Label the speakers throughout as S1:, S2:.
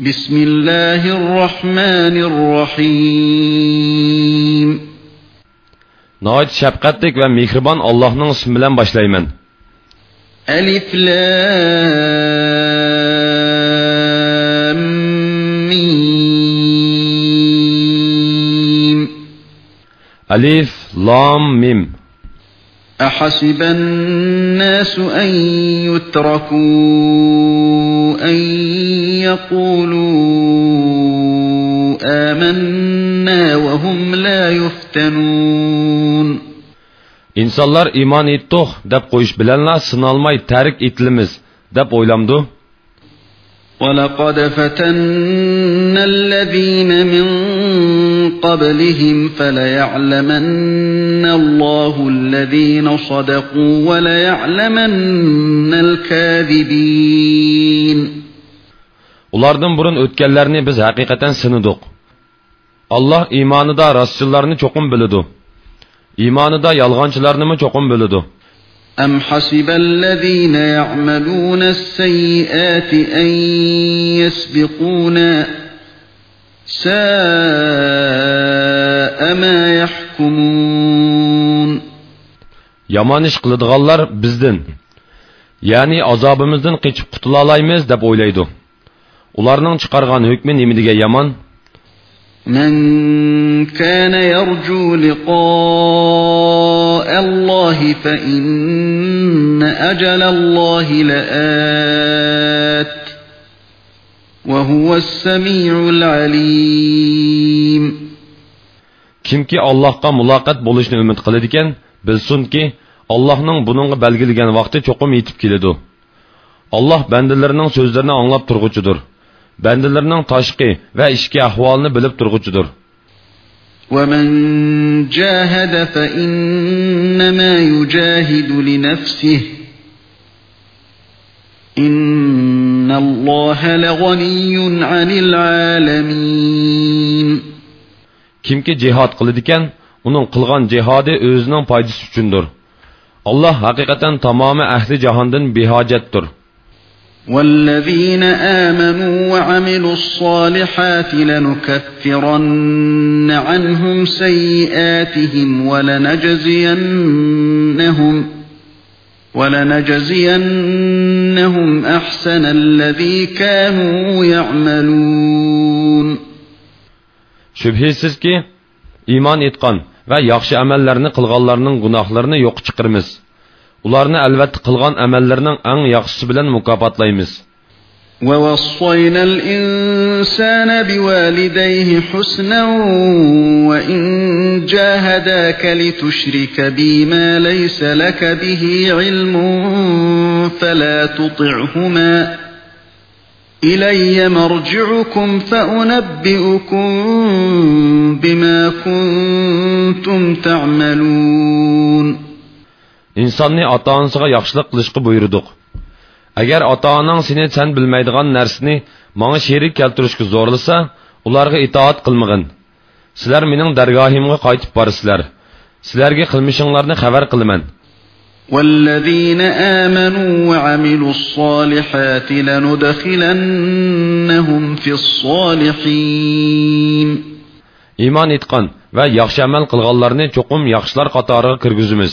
S1: بسم الله
S2: الرحمن الرحيم
S1: نهايت شبقتك ومهربان الله اسم بلن باشلايمن
S2: ألف لام ميم
S1: ألف لام ميم
S2: أحسب الناس أن يتركون أن يقولوا آمنا وهم لا يفتنون
S1: İnsanlar iman etdik deb qo'yish bilanla sinalmay tarik etilimiz deb o'ylamdi وَلَقَدْ
S2: فَتَنَّا الَّذِينَ مِنْ قَبْلِهِمْ فَلَيَعْلَمَنَّ اللَّهُ الَّذِينَ صَدَقُوا وَلَيَعْلَمَنَّ الْكَاذِبِينَ
S1: Ulardan burun ötkenlerini biz hakikaten sınıdık. Allah imanı da rastçılarını çokum bölüdü. İmanı da yalgancılarını mı çokum bölüdü.
S2: أَمْ حَسِبَ الَّذِينَ يَعْمَلُونَ السَّيِّئَاتِ أَن يَسْبِقُونَا سَاءَ مَا يَحْكُمُونَ Yaman iş kılıdığallar
S1: bizden. Yani azabımızdan kaçıp kutulalaymayız dep oylaydı. Ularının çıkargan hükmü nemidige yaman?
S2: Men kana yercu liqa'a لقاء الله فإن أجل الله لآت وهو السميع العليم
S1: Kimki Allohga muloqot bo'lishni umid qiladi ekan, bilsinki, Allohning buningga belgilagan vaqti cho'qim yetib keladi. Alloh bandalarining so'zlarini anglab turg'uchidir. Bandalarining tashqi va ichki ahvolini bilib turg'uchidir.
S2: ومن جاهد فإنما يجاهد لنفسه إن الله لغني عن العالمين
S1: كم كي جهاد قلدكن ونن قلغان جهاد اوزنان پايدس اچندر الله حقيقتن تمام اهل جهاندن بهاجتدر دور
S2: والذين آمنوا وعملوا الصالحات لنكفرن عنهم سيئاتهم ولنجزينهم ولنجزينهم أحسن الذي كانوا يعملون
S1: Şübhisiz ki, iman etkan ve yakşı emellerini kılgallarının günahlarını yok çıkırmız. ularni albatta qilgan amallarining eng yaxshisi bilan mukofotlaymiz
S2: ووصينا الإنسان بوالديه حسنا وإن جاهداك لتشرك بي ما ليس لك به علم فلا تطعهما إلي مرجعكم فأنبئكم بما كنتم تعملون
S1: insonni ota onasiga yaxshilik qilishga buyurduq agar ota onang seni san bilmaydigan narsani manga sherik keltirishga zo'rlasa ularga itoat qilmag'in sizlar mening dargohimga qaytib borsizlar sizlarga qilmishinglarni xabar qilaman
S2: والذين آمنوا وعملوا الصالحات لندخلنهم في الصالحين
S1: إيمان إتقان ve yaxşı əməl qılğanlarını çoxum yaxşılar qatarına kirgizimiz.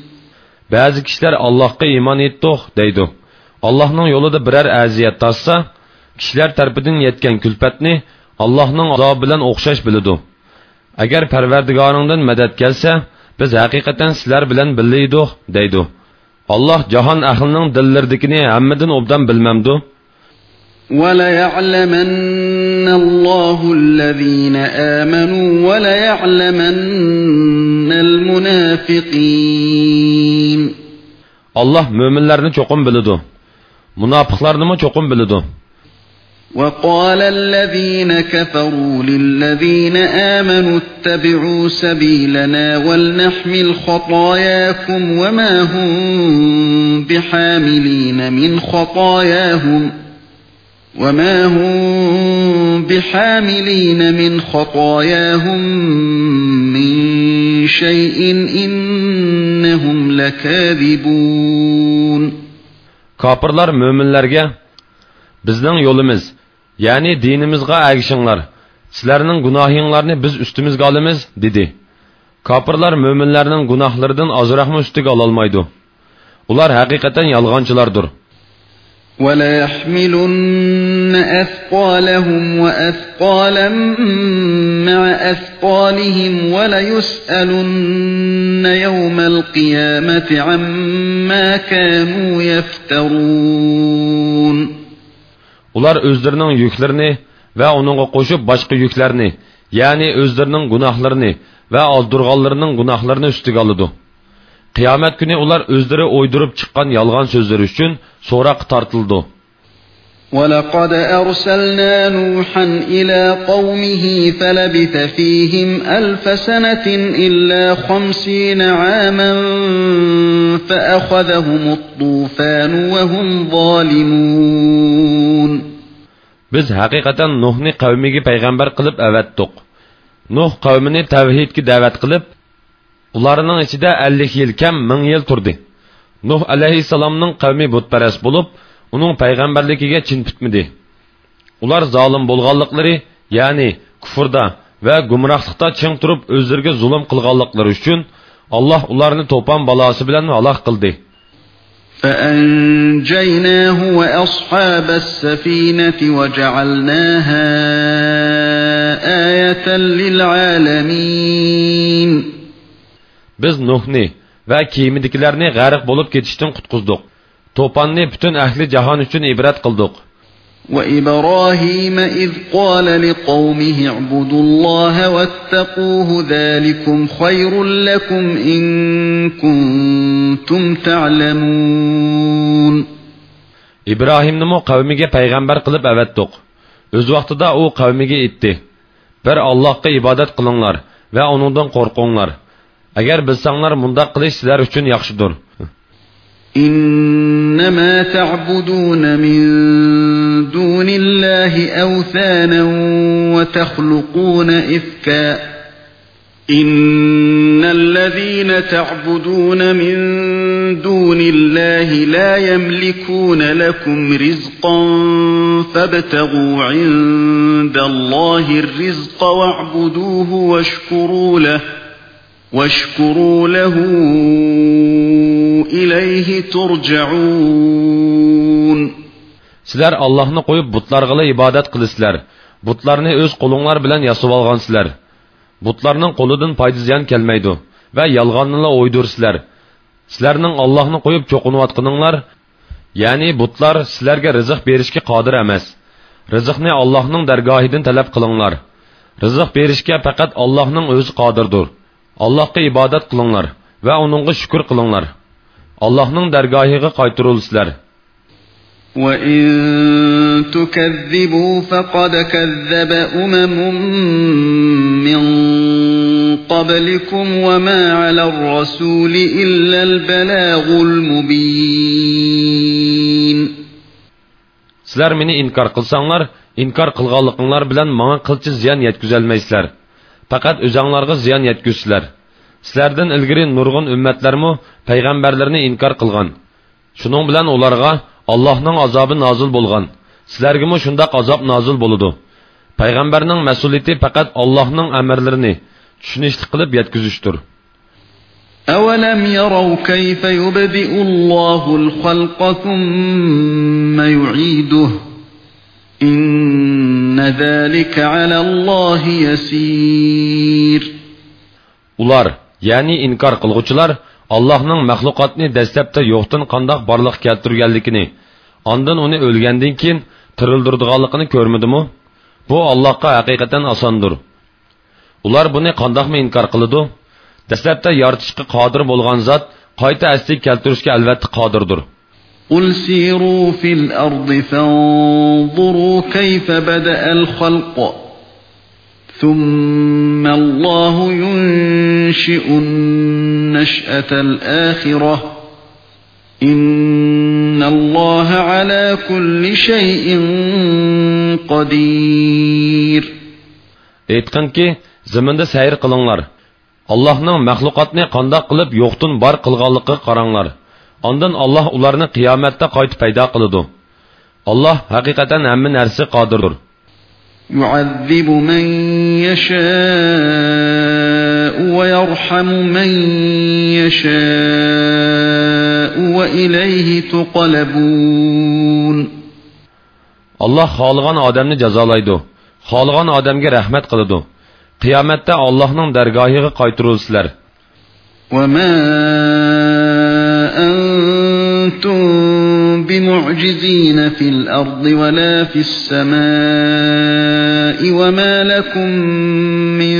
S1: Bəzi kişilər Allahqa iman etdiq deydi. Allahның yolunda birər əziyyət tartsa, kişilər tərəfindən yetkən külfətni Allahның azabı bilan oxşaş bilidu. Əgər Pərverdigarından mədəd gəlsə, biz həqiqətən sizlər bilan billiyiduq deydi. Allah cahan əhlinin dillərdikini həmmədən obdan bilməmdu.
S2: وَلَيَعْلَمَنَّ ان الله الذين آمنوا وليعلمن المنافقين
S1: الله müminlerini چوقم bilidu. Münafıklarını mı çokum
S2: وقال الذين كفروا للذين آمنوا اتبعوا سبيلنا ولنحمل خطاياكم وما هم بحاملين من خطاياهم ۖ وما هم بحاملين من خطاياهم من شيء إنهم لكاذبون Kapırlar müminlerge, bizden
S1: yolumuz, yani dinimizga ergişinler, sizlerinin günahinglarını biz üstümüzge alımız, dedi. Kapırlar müminlerinin günahlarından azırak mı üstüge alalmaydı? Ular hakikaten yalgancılardır.''
S2: وَلَيَحْمِلُنَّ أَثْقَالَهُمْ وَأَثْقَالًا مَعَ أَثْقَالِهِمْ وَلَيُسْأَلُنَّ يَوْمَ الْقِيَامَةِ عَمَّا كَانُوا يَفْتَرُونَ
S1: Ular özlerinin yüklerini ve onunla koşup başka yüklerini, yani özlerinin günahlarını ve aldırganlarının günahlarını üstüge alıdı. Kıyamet günü onlar özleri uydurup çıkan yalgan sözleri için sonra tortildi
S2: ولقد أرسلنا نوحا إلى قومه فلبث فيهم ألف سنة إلا خمسين عاما فأخذهم الطوفان وهم ظالمون
S1: Biz hakikaten Nuhni kavmigi peygamber kılıp evettuk. Nuh kavmini tevhidki da'vat kılıp, ularning ichida ellik yil kam ming yil turdi nuh alayhissalomning qavmi butparast bo'lib uning payg'ambarligiga chin tutmidi ular zolim bo'lganliklari ya'ni kufrda va gumrohlikda ching turib o'zlariga zulm qilganliklari uchun alloh ularni to'pon balosi bilan halok qildi
S2: فأنجيناه وأصحاب السفينة وجعلناها آية للعالمين
S1: biz Nuhni va kiyimidagilarni g'arq bo'lib ketishdan qutqizdik. To'ponni butun ahli jahon uchun ibrat qildik.
S2: وإبراهيم إذ قال لقومه اعبدوا الله واتقوه ذلكم خير لكم إن كنتم تعلمون
S1: İbrahim'ni qavmiga payg'ambar qilib avatdiq. O'z vaqtida u qavmiga aytdi: "Bir Allohga ibodat qilinglar va uningdan qo'rqinglar. Eğer bilsenler bunda kılıç sizler için yakışıdır.
S2: إنما تعبدون من دون الله أوثانا وتخلقون إفكا إن الذين تعبدون من دون الله لا يملكون لكم رزقا فابتغوا عند الله الرزق واعبدوه واشكروا له ۖ واشكروا له إليه ترجعون
S1: Sizler Allah'ını koyup butlargılı ibadet kılısılar. Butlarını öz kolunlar bilen yasıp algan sizler. Butlarının koludun payda ziyan kelmeydi. Ve yalganını uydur sizler. Sizlerinin Allah'ını koyup çokunu atkınınlar. Yani butlar sizlerge rızık berişki qadir emez. Rızıkını Allah'ın dergahidin talep kılınlar. Rızık berişke fakat Allah'ın özü qadirdir.'' Allahqa ibadat qılınlar və onunğa şükür qılınlar. Allahның dərgahıға qaytırılsızlar.
S2: وَإِن تُكَذِّبُوا فَقَدْ كَذَّبَ أُمَمٌ مِّن قَبْلِكُمْ وَمَا عَلَى الرَّسُولِ إِلَّا الْبَلَاغُ الْمُبِينُ
S1: Sizlər məni inkar qılsanlar, inkar qılğanlıqlar bilən mənə qılçı ziyan yetküzəlməyisizlər. faqat o'zanglarga ziyon yetkuzsizlar sizlardan ilgari nurg'un ummatlarmu payg'ambarlarni inkor qilgan shuning bilan ularga allohning azobi nozil bo'lgan sizlargamu shundoq azab nozil bo'ladi payg'ambarning mas'uliyati faqat allohning amrlarini tushunishli qilib yetkazishdir
S2: أولم يروا كيف يبدئ الله الخلق ثم يعيده إِنَّ ذَٰلِكَ عَلَى اللّٰهِ يَس۪يرٌ
S1: Ular, yani inkar kılgıçılar, Allah'ın məxluqatını dəstəbdə yoxdun qandaq barlıq gəltirgəllikini, andın onu ölgəndin ki, tırıldırdıqalıqını körmüdümü? Bu, Allah'a həqiqətən asandır. Ular bunu qandaqmı inkar qılıdı? Dəstəbdə yaratışqı qadır bolğan zat, qayta əsli gəltirişki əlbəttə qadırdır.
S2: قل سيروا في الأرض فانظروا كيف بدأ الخلق ثم الله ينشئ النشأة الآخرة إن الله على كل شيء قدير aytqinki zaminda sayr
S1: qilinglar allohning maxluqotni qandoq qilib yo'qdin bor qilganligiga qaranglar Ondan Allah ularni qiyomatda qaytib paydo qiladi. Allah haqiqatan hamma narsa qodirdir.
S2: يعذب من يشاء ويرحم من يشاء وإليه تقلبون
S1: Allah xalqan adamni jazolaydi. Xalqan adamga rahmat qiladi. Qiyomatda Allohning dargohiga qaytirulsizlar.
S2: وَمَا أنتم بمعجزين في الأرض ولا في السماء وما لكم من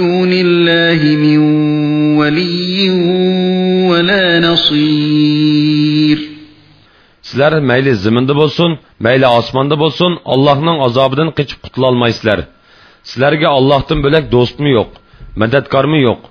S2: دون الله من ولي ولا
S1: نصير Sizler meyli ziminde bolsun, meyli asmanda bolsun, Allah'ın azabından kaçıp kutulalmaysizler. Sizlerge Allah'tan bölek dost mu yok, medetkarmı yok.''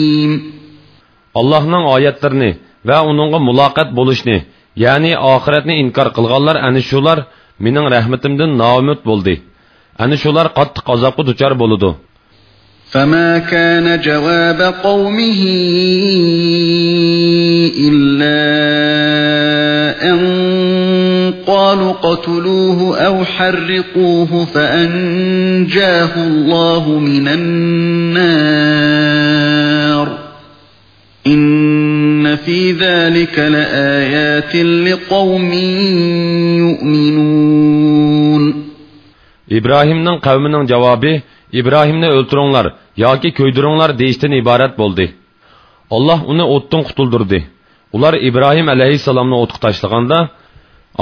S1: Allah'ın ayetlerini ve onunla mulakat buluşunu, yani ahiretini inkar kılganlar yani şular menin rahmetimden naumut buldu. Yani şular kattık azapı duçar buludu.
S2: فما كان جواب قومه إلا أن قالوا قتلوه أو حرقوه فأنجاه الله من النار إن İnne fi zalika laayatin liqaumin yu'minun.
S1: İbrahimning qavmining javobi İbrahimni o'ltiringlar yoki ko'ydiringlar deyishdan iborat bo'ldi. Allah uni o'tdan qutuldirdi. Ular İbrahim alayhisalomni o'tga tashlaganda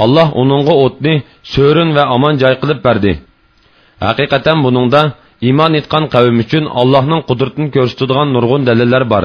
S1: Allah onunğa o'tni so'rin va omon joy qilib berdi. Haqiqatan buningda iman etgan qavm uchun Allohning qudratini ko'rsatadigan nurg'un dalillar bor.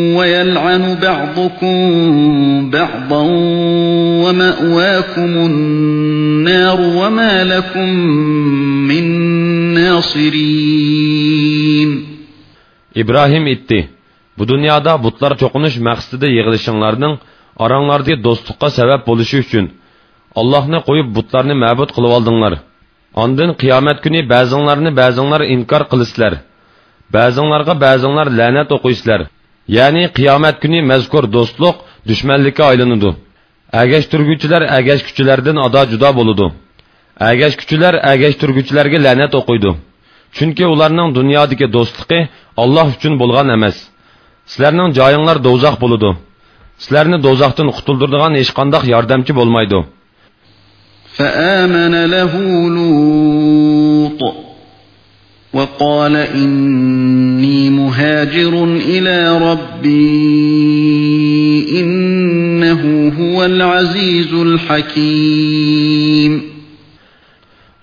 S2: ويلعن بعضكم بعضا ومأواكم النار وما لكم من ناصرين İbrahim
S1: itti. Bu dünyada butlar çoqunuş məqsədi yığılışınlarının aranglardagi dostluqqa səbəb bolışı üçün Allah'ını qoyub butlarını məbud qılıb aldınlar. Ondan qiyamət günü bəzinlarını bəzinlar inkar qılıslar. Bəzinlarga bəzinlar lənət oxuyuslar. ya'ni qiyomat kuni mazkur do'stlik dushmanlikka aylanadi agashtirguvchilar agashkuchilardan ado judo bo'ladi agashkuchilar agashtirguvchilarga la'nat o'qiydi chunki ularning dunyodagi do'stligi olloh uchun bo'lgan emas sizlarning joyinglar do'zax bo'ladi sizlarni do'zaxdan qutuldiradigan hech qanday yordamchi bo'lmaydi
S2: فآمن له لوط وقال إني مهاجر إلى ربي إنه هو العزيز الحكيم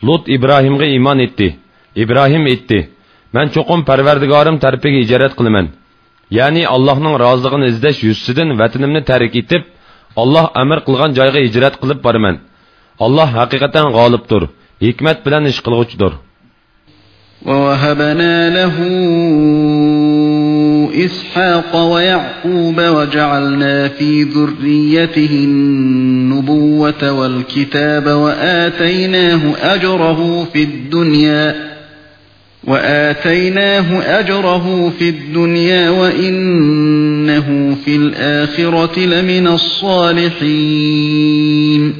S1: Lut İbrahim'e iman etti. İbrahim etti. Mən çoxum pərverdigarım tərpigi icərət qılımən. Yəni Allah'ın razılığını izləş yüzsüdün vətinimni tərik etib, Allah əmr qılğan cayğa icrət qılıb barımən. Allah həqiqətən qalıbdır, hikmət bilən iş qılğıçıdır.''
S2: ووهبنا له إسحاق ويعقوب وجعلنا في ذريته النبوة والكتاب وآتيناه أجره في الدنيا وآتيناه أجره في الدنيا وإنه في الآخرة لمن
S1: الصالحين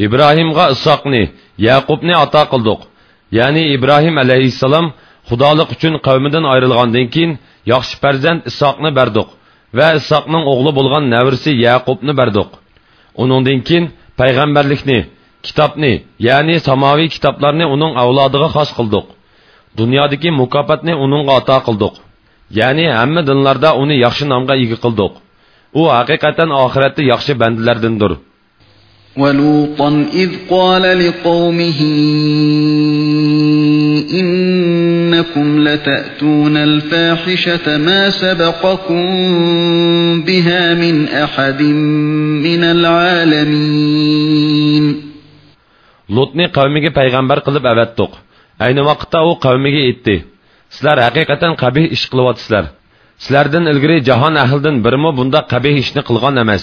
S1: إبراهيم غا إسحاقني يعقوبني عطا قلدق ya'ni İbrahim alayhissalom xudolik uchun qavmidan ayrilgandan keyin yaxshi farzand isoqni berdiq va isoqning o'g'li bo'lgan navrisi yaqubni berdiq uningdan keyin payg'ambarlikni kitobni ya'ni samavi kitoblarni uning avlodiga xos qildiq dunyodagi mukofotni uningga ato qildiq ya'ni hamma dinlarda uni yaxshi nomga ega qildiq u haqiqatan oxiratda yaxshi bandalardandir
S2: ولوطا إذ قال لقومه إنكم لتأتون الفاحشة ما سبقكم بها من أحد من العالمين
S1: Lutni qavmiga payg'ambar qilib avatdiq. Ayni vaqtda u qavmiga aytdi: Sizlar haqiqatan qabih ish qilyapsizlar. Sizlardan ilgari jahon ahlidan birmi bunda qabih ishni qilgan emas.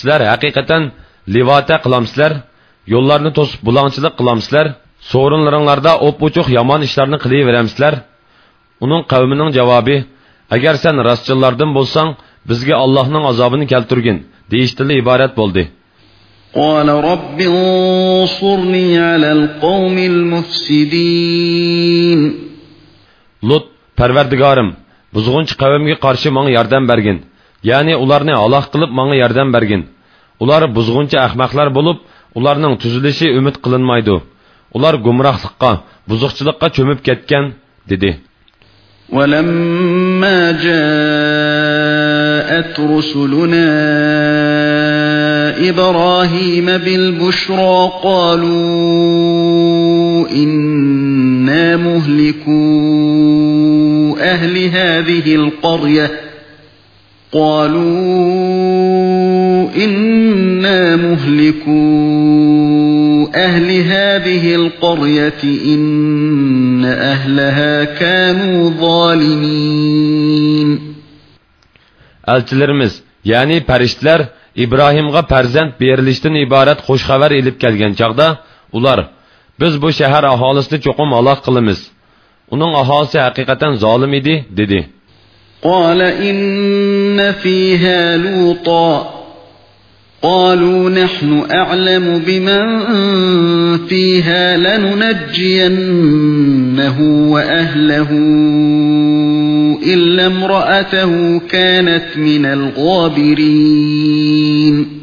S1: sizlar haqiqatan livata qilamsizlar yo'llarni to'sib bulangchilik qilamsizlar sovrinlaringlarda o'p uchuq yomon ishlarni qilaveramsizlar uning qavmining javobi agar sen rostchillardan bo'lsang bizga allohning azobini keltirgin deyishtili iborat bo'ldi
S2: قال رب انصرني على القوم المفسدين لط پروردگارم
S1: بزغنچ قومگه قارشی ماڭا ياردەم بەرگىن ya'ni ularni halok qilib manga yordam bergin ular buzg'unchi ahmoqlar bo'lib ularning tuzilishi umid qilinmaydi ular gumrohliqqa buzuqchilikqa cho'mib ketgan dedi
S2: ولما جاءت رسلنا إبراهيم بالبشرى قالوا إنا مهلكو أهل هذه القرية قالوا إنا مهلكو أهل هذه القرية إن أهلها كانوا ظالمين
S1: Elçilerimiz yani periştiler İbrahim'e perzent berilişten ibaret hoşhaber ilip gelgen çağda ular biz bu şehir ahalisini çokum Allah kılımız. Onun ahalisi hakikaten zalim idi dedi.
S2: قال إن إن فيها لوطا قالوا نحن أعلم بمن فيها لننجينه وأهله إلا امرأته كانت من الغابرين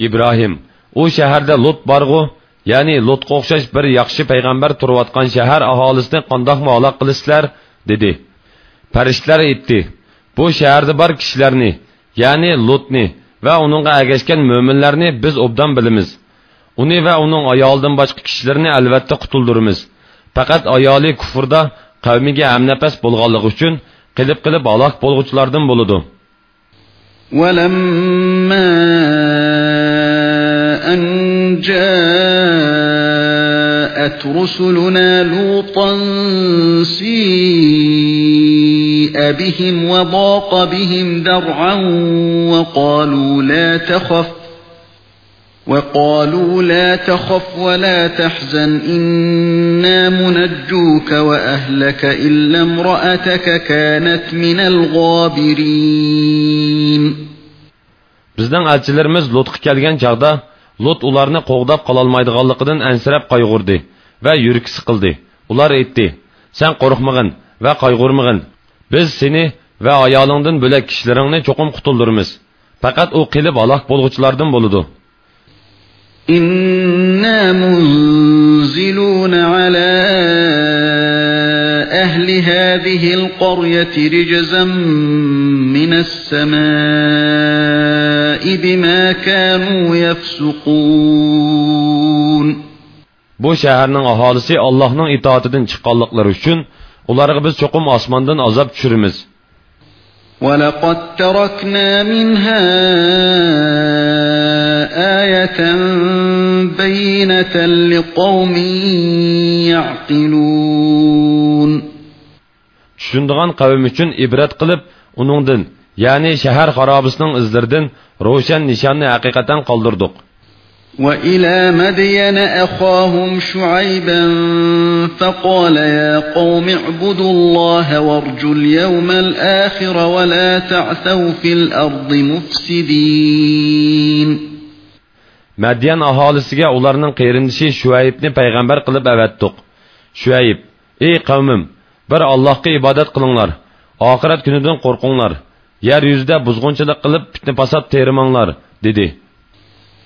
S1: إبراهيم او شهر ده لط بارغو يعني لط قوخشش بر يخشي پیغمبر تروتقان شهر أهالسنه قنده مالا قلسلر دده پرشتلر ايبتي bu shaharda bor kishilarni ya'ni lutni va uningga ergashgan mo'minlarni biz obdan bilamiz uni va uning ayolidan boshqa kishilarni albatta qutuldiramiz faqat ayoli kufrda qavmiga hamnafas bo'lganligi uchun qilib qilib halok bo'lg'uvchilardan bo'ladi
S2: ولما أن جاءت رسلنا لوطا سيئا بَأْسُنَا بِهِمْ وَضَاقَ بِهِمْ ذَرْعًا وَقَالُوا لَا تَخَفْ وَقَالُوا لَا تَخَفْ وَلَا تَحْزَنْ إِنَّا مُنَجُّوكَ وَأَهْلَكَ إِلَّا امْرَأَتَكَ كَانَتْ مِنَ الْغَابِرِينَ
S1: Bizden elçilerimiz Lut'a gelgen çağda Lut ularını qoğdab qalalmaydiganligidan ansirab qayg'urdi va yurki siqildi. Ular aytdi: "Sen qo'rqmag'in va qayg'urmag'in. biz seni va ayolingdan bo'lak kishilaringni cho'qim qutuldirmiz faqat u qilib halok bo'lg'uvchilardan bo'ludi
S2: inna munzilun ala ahli hadhihi alqaryati rijzan min as-samaa'i bima kanu yafsuqun bu shaharning
S1: aholisi Allohning itoatidan chiqqanliklari uchun ularga biz cho'qim osmondan azob tushiramiz
S2: ولقد تركنا منها آية بينة لقوم يعقلون
S1: Şundan kavim için ibret kılıp onundan yani şehir harabısının izlerden roşen nişanını hakikaten kaldırdık.
S2: وإلى مدين أخاهم شعيبا فقال يا قوم اعبدوا الله وارجوا اليوم الآخر ولا تعثوا في الأرض مفسدين
S1: Mədyan əhalisiga onlarının qeyrindishi Şüaybni peyğəmbər qılıb əvətdiq. Şüayb: "Ey qavmim, bir Allahqa ibadat qılınlar. Axirət günüdən qorxunlar. Yer yüzüdə buzğunçuluq qılıb fitnə-fasad terimanglar." dedi.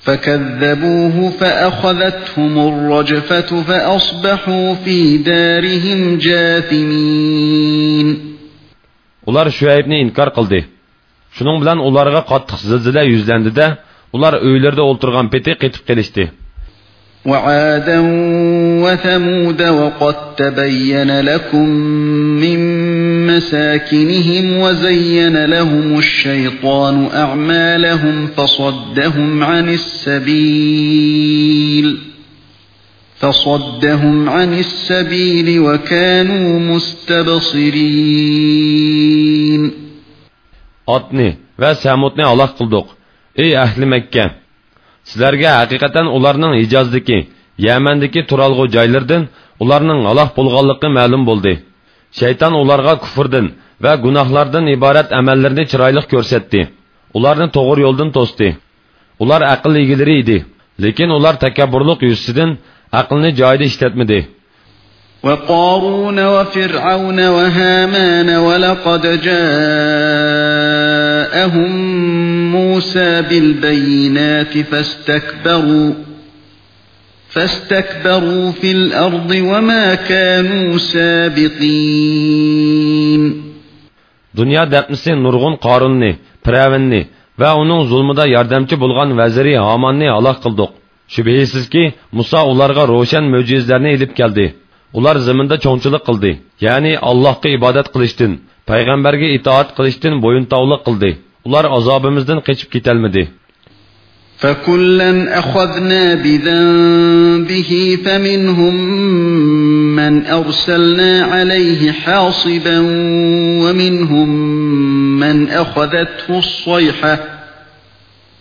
S2: فكذبوه فأخذتهم الرجفة فأصبحوا في دارهم جاثمين
S1: Ular Şüeybni inkar qildi. Şunun bilan ularga qattiq zilzila yuzlandi da, ular uylarida o'ltirgan peti qetib kelishdi.
S2: وعادا وثمود وقد تبين لكم من مساكنهم وزين لهم الشيطان أعمالهم فصدهم عن السبيل فصدهم عن السبيل وكانوا مستبصرين أطني
S1: وسامتني الله Allah إي أهل مكة sizlarga haqiqatan ularning hijozdagi yamandiki turalg'u joylardan ularning halok bo'lganligi ma'lum bo'ldi shayton ularga kufrdan va gunohlardan iborat amallarni chiroyli ko'rsatdi ularni to'g'ri yo'ldan to'sdi ular aql egalari edi lekin ular takabburlik yuzisidan aqlni joyida ishlatmadi
S2: وقارون وفرعون وهامان ولقد جاء جاءهم موسى بالبينات فاستكبروا فاستكبروا في الأرض وما كانوا سابقين
S1: Dünya dəpnisi Nurgun Qarunni, Piravinni və onun zulmüdə yardımçı bulğan vəziri Hamanni halaq qıldıq. Şübhəsiz ki, Musa onlara roşən möcüzələrini elib gəldi. Ular zəmində çoğunçuluq qıldı. Yəni Allahqa ibadət qilishdən payg'ambarga itoat qilishdan bo'yintovlik qildi ular azobimizdan qochib ketolmadi
S2: فكلا أخذنا بذنبه فمنهم من أرسلنا عليه حاصبا ومنهم من أخذته الصيحة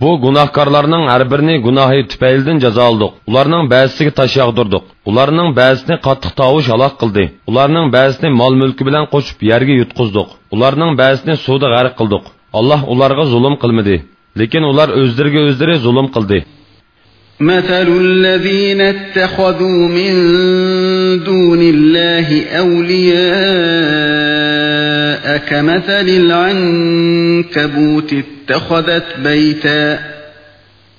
S1: Bu günahkarlarning har birini gunohi tufaylidan jazoladik. Ularning ba'zisiga tosh yog'dirdik. Ularning ba'zisini qattiq tovush halok qildi. Ularning ba'zisini mol-mulki bilan qo'shib yerga yutqizdik. Ularning ba'zisini suvda g'arq qildik. Alloh ularga zulm qilmadi, lekin ular o'zlariga o'zlari zulm qildi.
S2: مثل الذين اتخذوا من دون الله أولياء كمثل العنكبوت اتخذت بيتا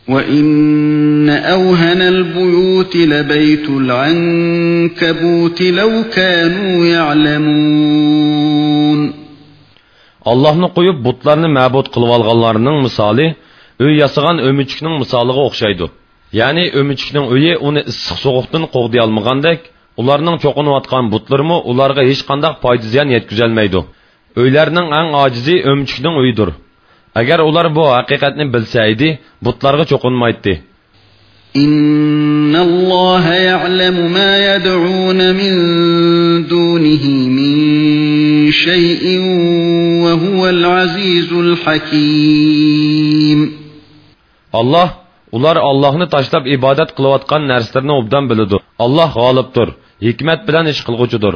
S2: وإن أوهن البيوت لبيت العنكبوت لو كانوا يعلمون
S1: Allah'ını قويب بطلان məbud kılvalğanlarının misali, öy yasıgan ömüçkünün مصالح oxşaydı. ya'ni o'michikning uyi uni issiq sovuqdan qo'g'day olmagandek atkan butları mı, ularga hech qanday foyda ziyon yetkazolmaydi uylarning en acizi o'michikning öyüdür. Eğer ular bu haqiqatni bilsa edi butlarga cho'qinmaydi
S2: إن الله يعلم ما يدعون من دونه من شيء وهو العزيز الحكيم
S1: Allah ular ollohni tashlab ibodat qilayotgan narsalarni obdan biladi olloh g'olibdir hikmat bilan ish qilg'uchidir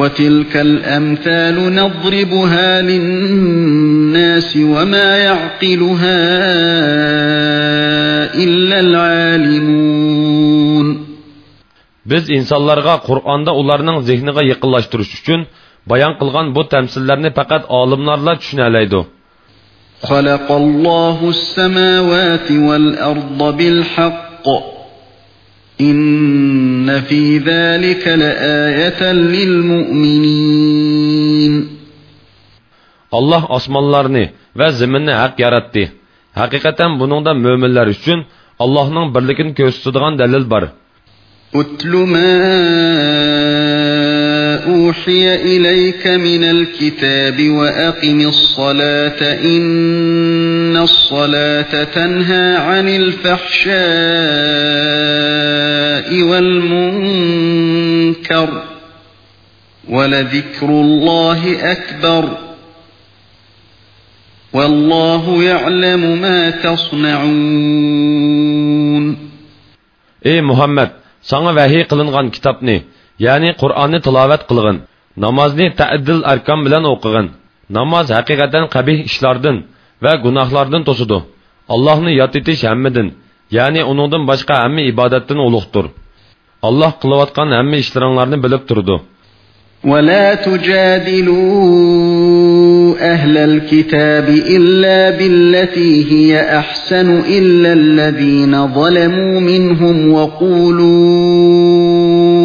S2: وتلك الأمثال نضربها للناس وما يعقلها إلا العالمون
S1: Biz insanlarga Qur'onda ularning zehniga yaqinlashtirish uchun bayon qilgan bu tamsillarni faqat olimlarla tushunalaydi.
S2: خلق الله السماوات والأرض بالحق إن في ذلك لآية للمؤمنين
S1: الله أسمالارني وزمنة حق يرتدي حقيقة بنوندا مؤمنلر için Allah'ın birlikini gösterdiğin delil var.
S2: Utlu ما أوحي إليك من الكتاب وأقم الصلاة إن الصلاة تنهى عن الفحشاء والمنكر ولذكر الله أكبر والله يعلم ما تصنعون Ey Muhammed,
S1: sana vahiy qilingan kitobni ya'ni qur'onni tilovat qilg'in namozni tadil arkom bilan o'qig'in namoz haqiqatan qabih ishlardan va gunohlardan to'sidi allohni yod etish hammadan ya'ni uningdan boshqa hamma ibodatdan ulug'dir alloh qilayotgan hamma ishlaringlarni bilib turdi
S2: ولا تجادلوا أهل الكتاب إلا بالتي هي أحسن إلا الذين ظلموا منهم وقولوا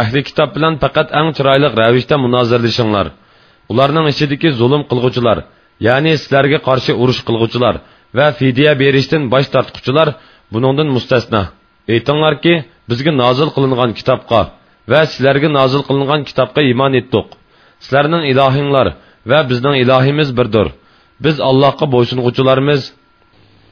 S1: ahli kitob bilan faqat ang chiroyli ravishda munozirlashinglar ularning ichidagi zulm qilg'uvchilar ya'ni sizlarga qarshi urush qilg'uvchilar va fidya berishdan bosh tortquchilar buningdan mustasno aytinglarki bizga nozil qilingan kitobga va sizlarga nozil qilingan kitobga iymon etdik sizlarning ilohinglar va bizning ilohimiz birdir biz allohga bo'ysunuvchilarmiz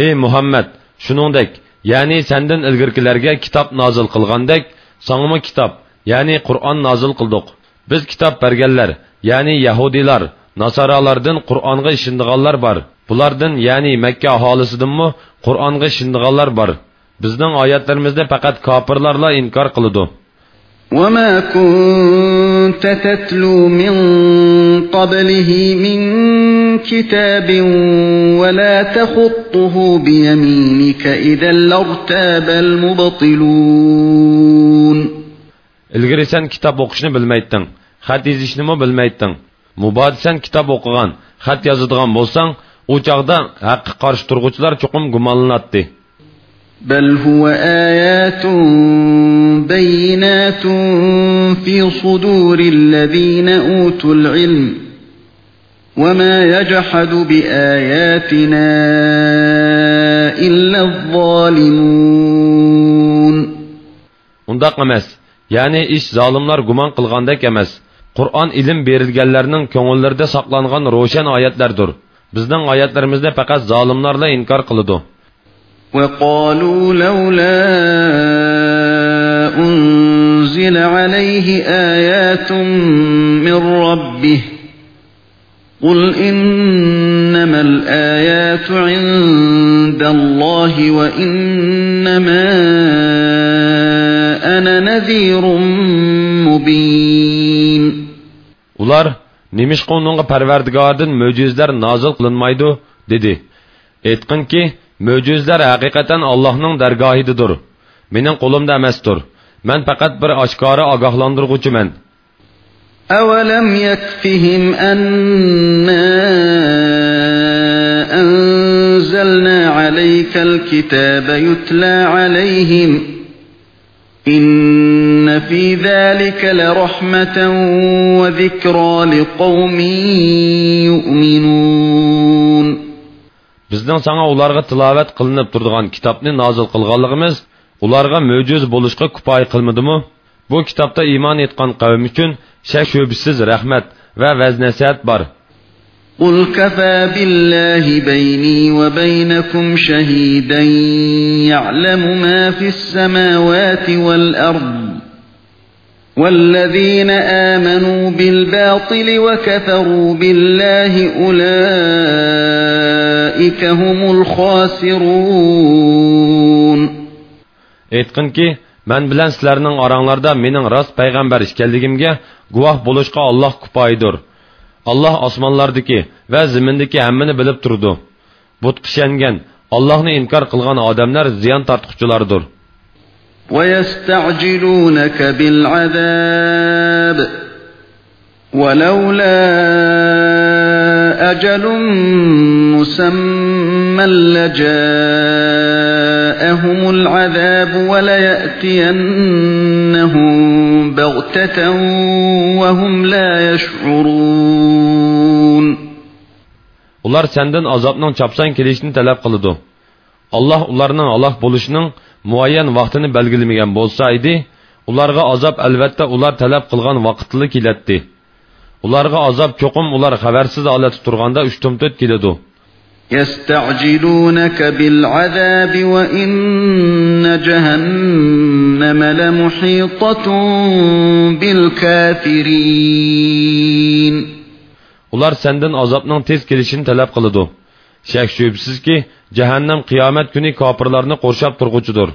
S2: ey
S1: muhammad shuningdek ya'ni sandan ilgirkilarga kitob nozil qilgandek songmi kitob ya'ni qur'on nozil qildiq biz kitob berganlar ya'ni yahudiylar nasoralardan qur'onga ishindiganlar bor bulardan ya'ni makka aholisidinmi qur'onga ishindiganlar bor bizning oyatlarimizni faqat kofirlarla inkor qiladi
S2: وما كنت تتلو من قبله من كتاب ولا تخطه بيمينك إذا لارتاب المبطلون
S1: الغريسان سن کتاب بالميتن نبل میتن خط یزیش نمو بل میتن مبادی سن کتاب اوکان خط یازدگان بوسان اوچاقدا حق قارش ترگوچلار چکم گمالناتی
S2: بل هو آيات بينات في صدور الذين أوتوا العلم وما يجحد بآياتنا إلا الظالمون
S1: Undaq emas, ya'ni ish zolimlar gumon qilgandek emas. Qur'on ilm berilganlarning ko'ngillarida saqlangan ro'shan oyatlardir. Bizning oyatlarimizni faqat zolimlarla inkor qiladi.
S2: وقالوا لولا أنزل عليه آيات من ربه قل إنما الآيات عند الله وإنما أنا نذير مبين Ular, nemişqonunğa
S1: parvardigardan möcüzlər nazil qılınmaydı, dedi. Etqinki, mo'jizalar haqiqatan allohning dargohidadir mening qo'limda emasdir man faqat bir oshkora ogohlantirg'uchiman
S2: أولم يكفهم أنا أنزلنا عليك الكتاب يتلى عليهم إن في ذلك لرحمة وذكرى لقوم يؤمنون bizning sanga ularga tilovat
S1: qilinib turadigan kitobni nozil qilganligimiz ularga mo'jiz bo'lishga kifoya qilmadimi bu kitobda iymon etgan qavm uchun shak shubhisiz rahmat va vaz nasihat
S2: bor قل كفى بالله بيني وبينكم شهيدا يعلم ما في السماوات والأرض والذين آمنوا بالباطل وكفروا بالله أولئك هم الخاسرون
S1: Etkin ki, mən bilən sizlərinin aranlarda menin rast peyğəmbər işkəldiyimgə guvah buluşqa Allah kupaydır. Allah osmonlardagi va zimindagi hammani bilib turdi. Butqishangən, Allohni inkor qilgan odamlar ziyon tortquchilardir.
S2: ويستعجلونك بالعذاب ولولا أجل مسمى لجاءهم العذاب وليأتينهم بغتة وهم لا يشعرون
S1: Onlar senden azapның çapsan kelishini talep kılıdı. Allah onlarının Allah buluşunun muayyan vaqtini belgilamagan bo'lsa edi ularga azob albatta ular talep qilgan vaqtli kelatdi ularga azob cho'qim ular xabarsiz holatda turganda uchtumto't keladi
S2: يستعجلونك بالعذاب وإن جهنم لمحيطة بالكافرين
S1: Ular senden azapның tez kelişini talep kılıdı. Şek şübhsiz ki جهنم qiyomat kuni kofirlarni qo'rshab turg'uchidir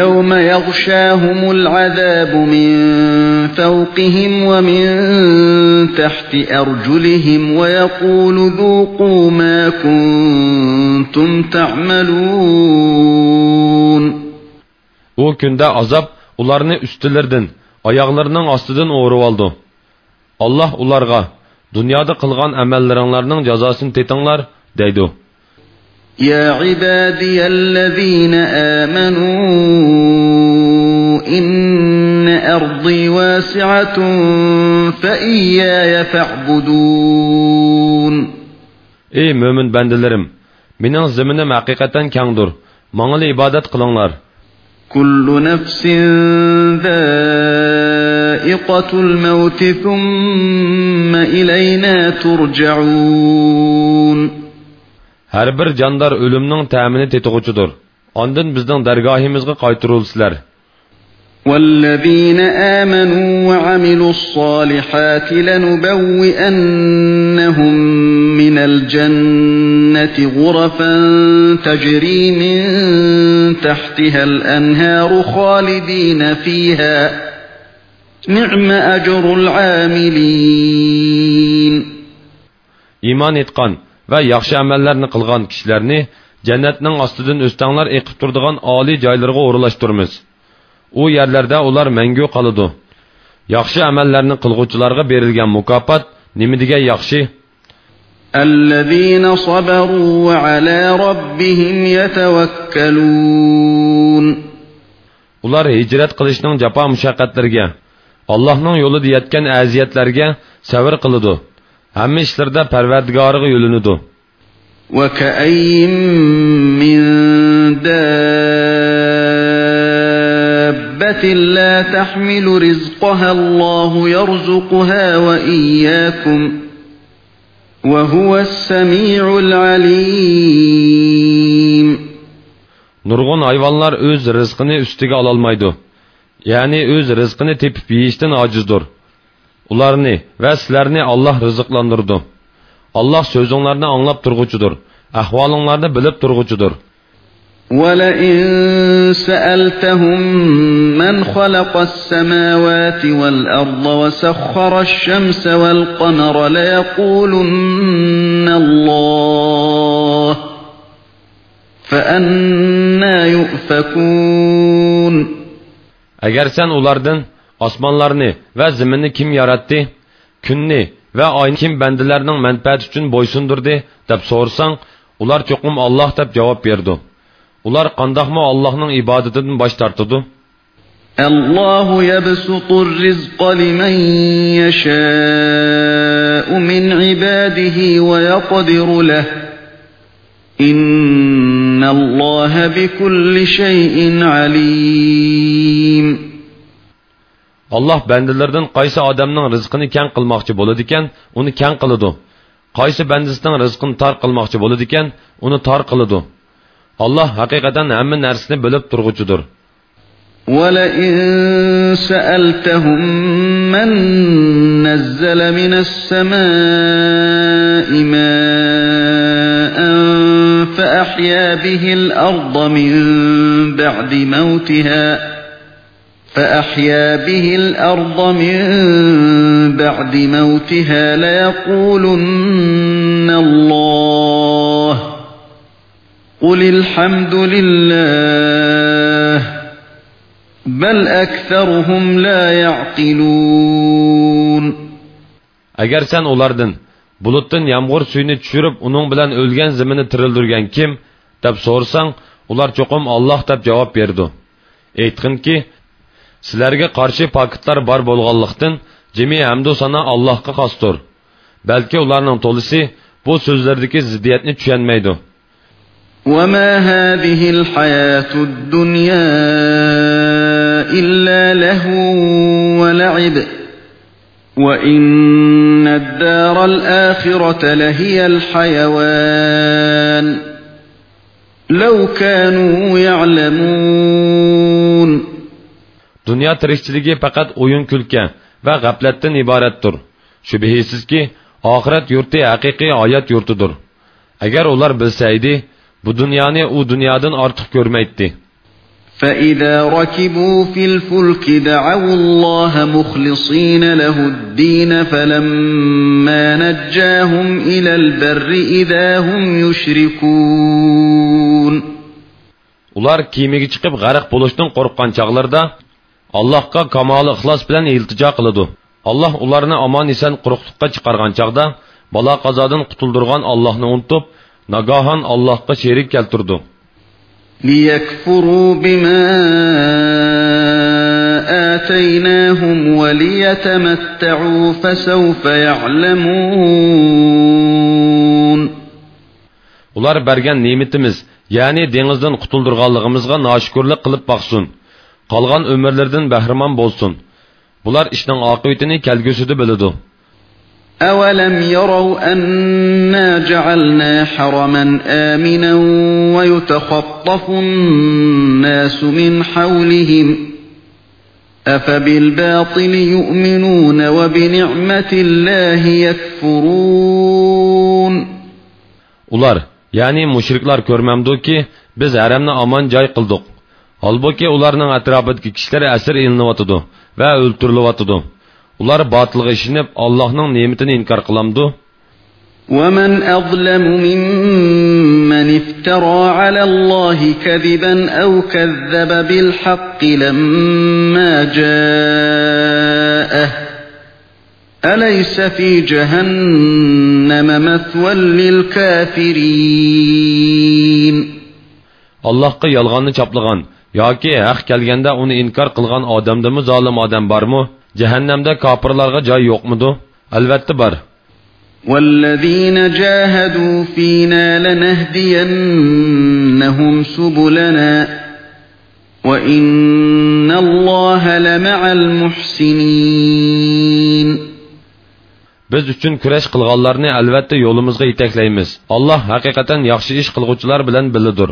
S2: يوم يغشاهم العذاب من فوقهم ومن تحت أرجلهم ويقول ذوقوا ما كنتم تعملون
S1: O günde azap ularını üstülerdin, ayaklarının astıdın uğruvaldı. Allah ularga, dünyada kılgan emelleranlarının cezasını tetanlar, deydi.
S2: يا عبادي الذين آمنوا إن أرضي واسعة فإياي
S1: فاعبدون Ey mömin bəndələrim, mənim zəminəm həqiqətən kəngdir. Mənə ibadət qılınlar.
S2: Kullu nefsin zaiqatul maut thumma ilayna turcaun
S1: Hər bir candar ölümünün təmini tetiğucudur. Ondan bizdən dərgahimizə qaytarılsınlar.
S2: والذين آمنوا وعملوا الصالحات لنبوئنهم من الجنة غرفا تجري من تحتها الأنهار خالدين فيها نعم أجر العاملين
S1: إيمان اتقان va yaxshi amallarni qilgan kishilarni jannatning ostidan o'stanglar eqib turadigan oliy joylarga o'rinlashtiramiz u yerlarda ular mangu qoladi yaxshi amallarni qilg'uvchilarga berilgan mukofot nima degan yaxshi
S2: الذين صبروا وعلى ربهم يتوكلون
S1: ular hijrat qilishning jafo mushaqqatlariga allohning yo'lida yetgan aziyatlarga sabr qiladi hamma ishlarda parvardigoriga yo'linadi
S2: وكأي من دابة لا تحمل رزقها الله يرزقها وإياكم وهو السميع العليم
S1: Nurgun hayvanlar öz rızkını üstüge alalmaydı. Yani öz rızkını tepip yiyişten acizdir. ularni va sizlarni olloh rizqlantirdi olloh so'zinglarni anglab turg'uchidir ahvolinglarni bilib turg'uchidir
S2: ولئن سألتهم من خلق السماوات والأرض وسخر الشمس والقمر ليقولن الله فأنا يؤفكون
S1: Əgər sən onlardan osmonlarni va ziminni kim yaratdi kunni va oyni kim bandalarning manfaati uchun bo'ysundirdi deb so'rasang ular cho'qim olloh deb javob berdi ular qandoqmi ollohning ibodatidan bosh tortidi
S2: الله يبسط الرزق لمن يشاء من عباده ويقدر له إن الله بكل شيء عليم
S1: alloh bandalardan qaysi odamning rizqini kang qilmoqchi bo'ladi ekan uni kang qiladi qaysi bandasining rizqini tor qilmoqchi bo'ladi ekan uni tor qiladi alloh haqiqatan hamma narsani bilib turg'uchidir
S2: ولئن سألتهم من نزل من السماء ماء فأحيا به الأرض من بعد موتها فأحيا به الأرض من بعد موتها ليقولن الله قل الحمد لله بل أكثرهم لا يعقلون
S1: Agar sen ulardan bulutdan yomg'ir suyini tushirib uning bilan o'lgan zimini tirildirgan kim deb so'rasang ular cho'qim Alloh deb javob berdi aytqinki sizlarga qarshi pokitlar bor bo'lganliqdan jimi hamdu sano allohga xosdir balki ularning to'lisi bu so'zlardagi ziddiyatni tushunmaydi
S2: وما هذه الحياة الدنيا إلا لهو ولعب وإن الدار الآخرة لهي الحيوان لو كانوا يعلمون
S1: Dünya tirikchiligi faqat o'yin kulka va g'aflatdan iboratdir. Shubhisizki, oxirat yurti haqiqiy oyat yurtidir. Agar ular bilsaydi, bu dunyoni u dunyodan ortiq ko'rmaydi.
S2: فإذا ركبوا في الفلك دعوا الله مخلصين له الدين فلما نجاهم إلى البر إذا هم يشركون
S1: Ular kemiga chiqib g'arq bo'lishdan qo'rqqan chaqlarda Allohga kamoli ixlos bilan iltijo qiladi. Alloh ularni omon eson quruqlikqa chiqargan chaqda balo qazodan qutuldirgan Allohni unutib, nagahan Allohga sherik keltirdi.
S2: ليكفروا بما آتيناهم وليتمتعوا فسوف يعلمون Ular bergen nimetimiz, yani
S1: denizden kutulduğanlığımızga naşükürlük kılıp baksın. qolgan umrlaridan bahramon bo'lsin bular ishning oqibatini kelgusida biladi
S2: أولم يروا أنا جعلنا حرما آمنا ويتخطف الناس من حولهم أفبالباطل يؤمنون وبنعمة الله يكفرون
S1: Ular, yani müşrikler görmemdi ki biz haremni aman cay kıldık. holbuki ularning atrofidagi kishilar asir ilinyotidi va o'ltirilyotidi ular botilga ishinib allohning ne'matini inkor qilamdu
S2: ومن أظلم ممن افترى على الله كذبا أو كذب بالحق لما جاءه أليس في جهنم مثوى للكافرين
S1: Allah'a yalganını çaplagan yoki haq kelganda uni inkor qilgan odamdimi zolim odam bormi jahannamda kofirlarga joy yo'qmidi albatta bor
S2: والذين جاهدوا فينا لنهدينهم سبلنا وإن الله لمع المحسنين
S1: Biz üçün kürəş qılğanlarını əlbəttə yolumuzğa yetəkləyimiz. Allah həqiqətən yaxşı iş qılğıçılar bilən bilidir.